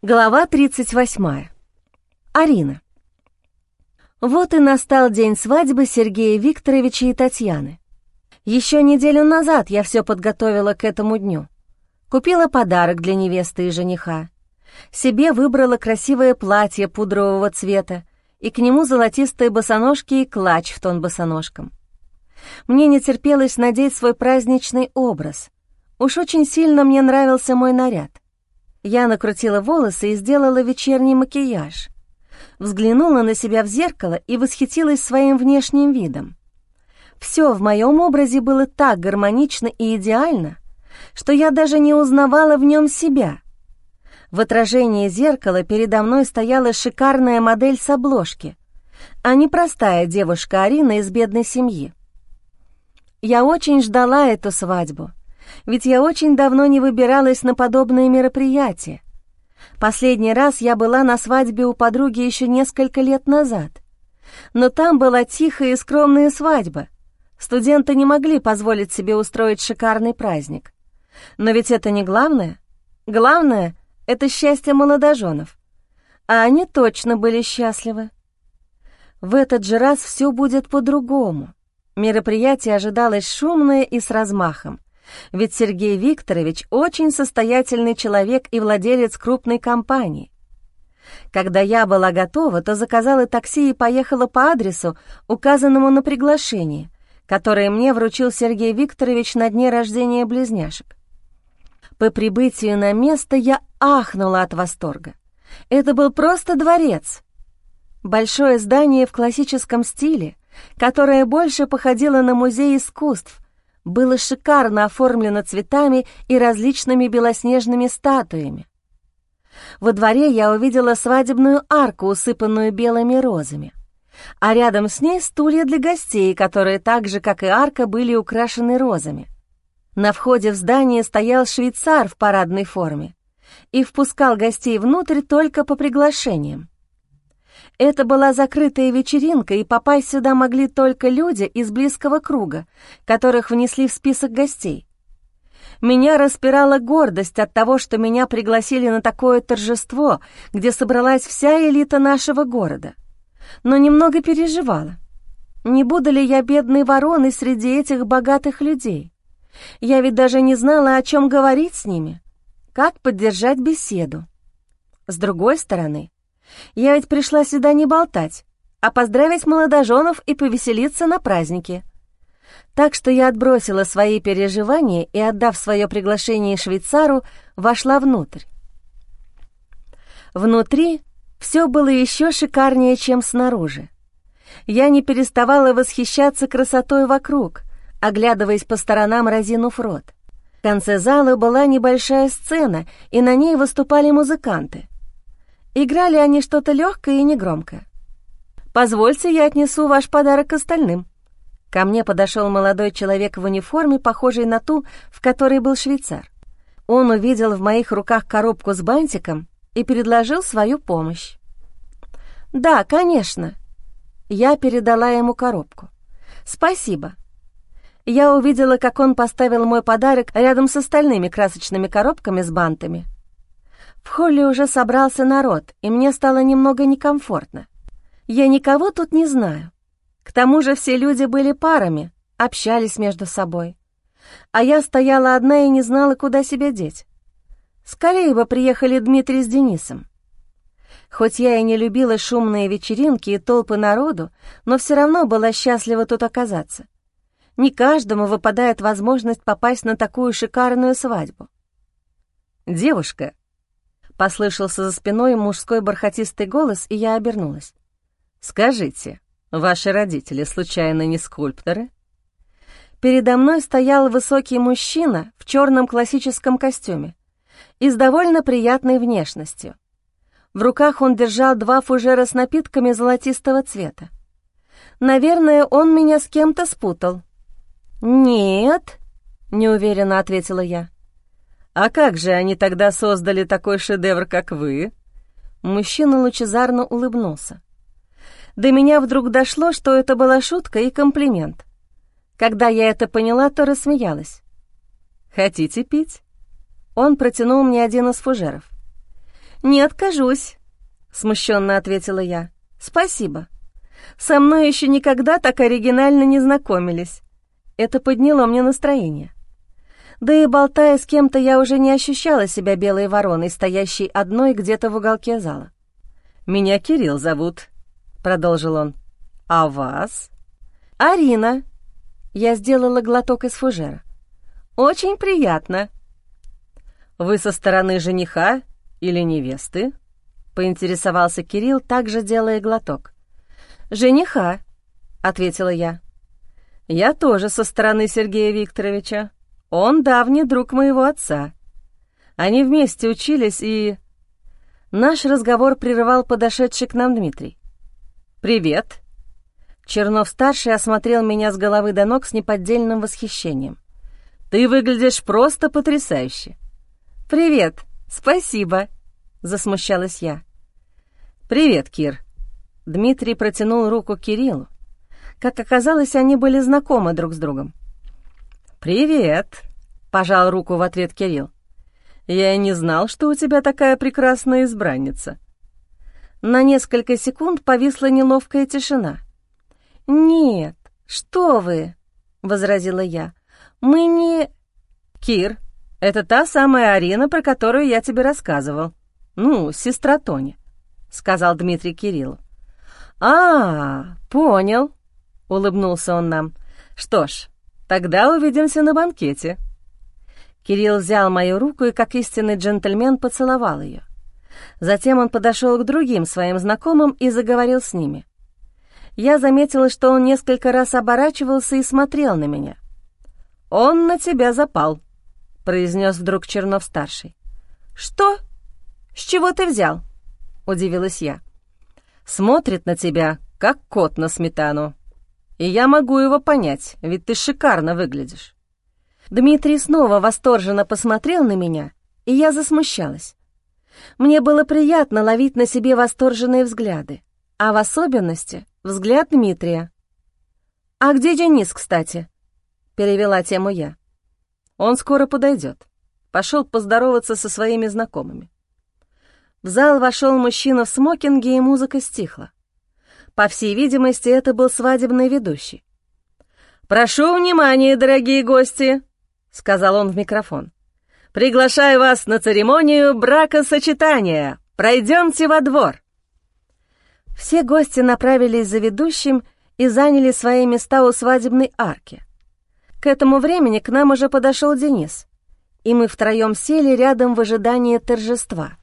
Глава 38. Арина. Вот и настал день свадьбы Сергея Викторовича и Татьяны. Еще неделю назад я все подготовила к этому дню. Купила подарок для невесты и жениха. Себе выбрала красивое платье пудрового цвета и к нему золотистые босоножки и клатч в тон босоножкам. Мне не терпелось надеть свой праздничный образ. Уж очень сильно мне нравился мой наряд — я накрутила волосы и сделала вечерний макияж. Взглянула на себя в зеркало и восхитилась своим внешним видом. Все в моем образе было так гармонично и идеально, что я даже не узнавала в нем себя. В отражении зеркала передо мной стояла шикарная модель с обложки, а не простая девушка Арина из бедной семьи. Я очень ждала эту свадьбу — ведь я очень давно не выбиралась на подобные мероприятия. Последний раз я была на свадьбе у подруги еще несколько лет назад. Но там была тихая и скромная свадьба. Студенты не могли позволить себе устроить шикарный праздник. Но ведь это не главное. Главное — это счастье молодоженов. А они точно были счастливы. В этот же раз все будет по-другому. Мероприятие ожидалось шумное и с размахом. Ведь Сергей Викторович очень состоятельный человек и владелец крупной компании. Когда я была готова, то заказала такси и поехала по адресу, указанному на приглашении, которое мне вручил Сергей Викторович на дне рождения близняшек. По прибытию на место я ахнула от восторга. Это был просто дворец. Большое здание в классическом стиле, которое больше походило на музей искусств — было шикарно оформлено цветами и различными белоснежными статуями. Во дворе я увидела свадебную арку, усыпанную белыми розами, а рядом с ней стулья для гостей, которые так же, как и арка, были украшены розами. На входе в здание стоял швейцар в парадной форме и впускал гостей внутрь только по приглашениям. Это была закрытая вечеринка, и попасть сюда могли только люди из близкого круга, которых внесли в список гостей. Меня распирала гордость от того, что меня пригласили на такое торжество, где собралась вся элита нашего города. Но немного переживала. Не буду ли я бедной вороной среди этих богатых людей? Я ведь даже не знала, о чем говорить с ними, как поддержать беседу. С другой стороны, я ведь пришла сюда не болтать, а поздравить молодоженов и повеселиться на празднике. Так что я отбросила свои переживания и, отдав свое приглашение швейцару, вошла внутрь. Внутри все было еще шикарнее, чем снаружи. Я не переставала восхищаться красотой вокруг, оглядываясь по сторонам, разинув рот. В конце зала была небольшая сцена, и на ней выступали музыканты — Играли они что-то легкое и негромкое. «Позвольте, я отнесу ваш подарок остальным». Ко мне подошел молодой человек в униформе, похожей на ту, в которой был швейцар. Он увидел в моих руках коробку с бантиком и предложил свою помощь. «Да, конечно». Я передала ему коробку. «Спасибо». Я увидела, как он поставил мой подарок рядом с остальными красочными коробками с бантами — в холле уже собрался народ, и мне стало немного некомфортно. Я никого тут не знаю. К тому же все люди были парами, общались между собой. А я стояла одна и не знала, куда себя деть. Скорее бы приехали Дмитрий с Денисом. Хоть я и не любила шумные вечеринки и толпы народу, но все равно была счастлива тут оказаться. Не каждому выпадает возможность попасть на такую шикарную свадьбу. «Девушка, Послышался за спиной мужской бархатистый голос, и я обернулась. «Скажите, ваши родители случайно не скульпторы?» Передо мной стоял высокий мужчина в черном классическом костюме и с довольно приятной внешностью. В руках он держал два фужера с напитками золотистого цвета. Наверное, он меня с кем-то спутал. «Нет», — неуверенно ответила я. «А как же они тогда создали такой шедевр, как вы?» Мужчина лучезарно улыбнулся. До меня вдруг дошло, что это была шутка и комплимент. Когда я это поняла, то рассмеялась. «Хотите пить?» Он протянул мне один из фужеров. «Не откажусь», — смущенно ответила я. «Спасибо. Со мной еще никогда так оригинально не знакомились. Это подняло мне настроение. Да и болтая с кем-то, я уже не ощущала себя белой вороной, стоящей одной где-то в уголке зала. «Меня Кирилл зовут», — продолжил он. «А вас?» «Арина». Я сделала глоток из фужера. «Очень приятно». «Вы со стороны жениха или невесты?» — поинтересовался Кирилл, также делая глоток. «Жениха», — ответила я. «Я тоже со стороны Сергея Викторовича. Он давний друг моего отца. Они вместе учились и...» Наш разговор прерывал подошедший к нам Дмитрий. «Привет». Чернов-старший осмотрел меня с головы до ног с неподдельным восхищением. «Ты выглядишь просто потрясающе». «Привет, спасибо», — засмущалась я. «Привет, Кир». Дмитрий протянул руку Кириллу. Как оказалось, они были знакомы друг с другом. «Привет», — пожал руку в ответ Кирилл. «Я и не знал, что у тебя такая прекрасная избранница». На несколько секунд повисла неловкая тишина. «Нет, что вы!» — возразила я. «Мы не...» «Кир, это та самая Арина, про которую я тебе рассказывал. Ну, сестра Тони», — сказал Дмитрий Кириллов. «А, понял», — улыбнулся он нам. «Что ж, тогда увидимся на банкете». Кирилл взял мою руку и, как истинный джентльмен, поцеловал ее. Затем он подошел к другим своим знакомым и заговорил с ними. Я заметила, что он несколько раз оборачивался и смотрел на меня. «Он на тебя запал», — произнес вдруг Чернов-старший. «Что? С чего ты взял?» — удивилась я. «Смотрит на тебя, как кот на сметану», и я могу его понять, ведь ты шикарно выглядишь. Дмитрий снова восторженно посмотрел на меня, и я засмущалась. Мне было приятно ловить на себе восторженные взгляды, а в особенности взгляд Дмитрия. «А где Денис, кстати?» — перевела тему я. «Он скоро подойдет. Пошел поздороваться со своими знакомыми». В зал вошел мужчина в смокинге, и музыка стихла. По всей видимости, это был свадебный ведущий. «Прошу внимания, дорогие гости!» — сказал он в микрофон. «Приглашаю вас на церемонию бракосочетания. Пройдемте во двор». Все гости направились за ведущим и заняли свои места у свадебной арки. К этому времени к нам уже подошел Денис, и мы втроем сели рядом в ожидании торжества.